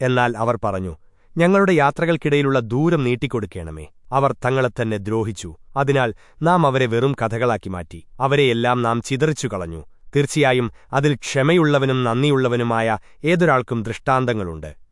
എന്നാൽ അവർ പറഞ്ഞു ഞങ്ങളുടെ യാത്രകൾക്കിടയിലുള്ള ദൂരം നീട്ടിക്കൊടുക്കണമേ. അവർ തങ്ങളെ തന്നെ ദ്രോഹിച്ചു. അതിനാൽ നാം അവരെ വെറും കഥകളാക്കി മാറ്റി. അവരെയെല്ലാം നാം ചിതറിച്ചു കളഞ്ഞു. തീർച്ചയായും അതിൽ ക്ഷമയുള്ളവനും നന്ദിയുള്ളവനുമായ ഏതൊരാൾക്കും ദൃഷ്ടാന്തങ്ങളുണ്ട്.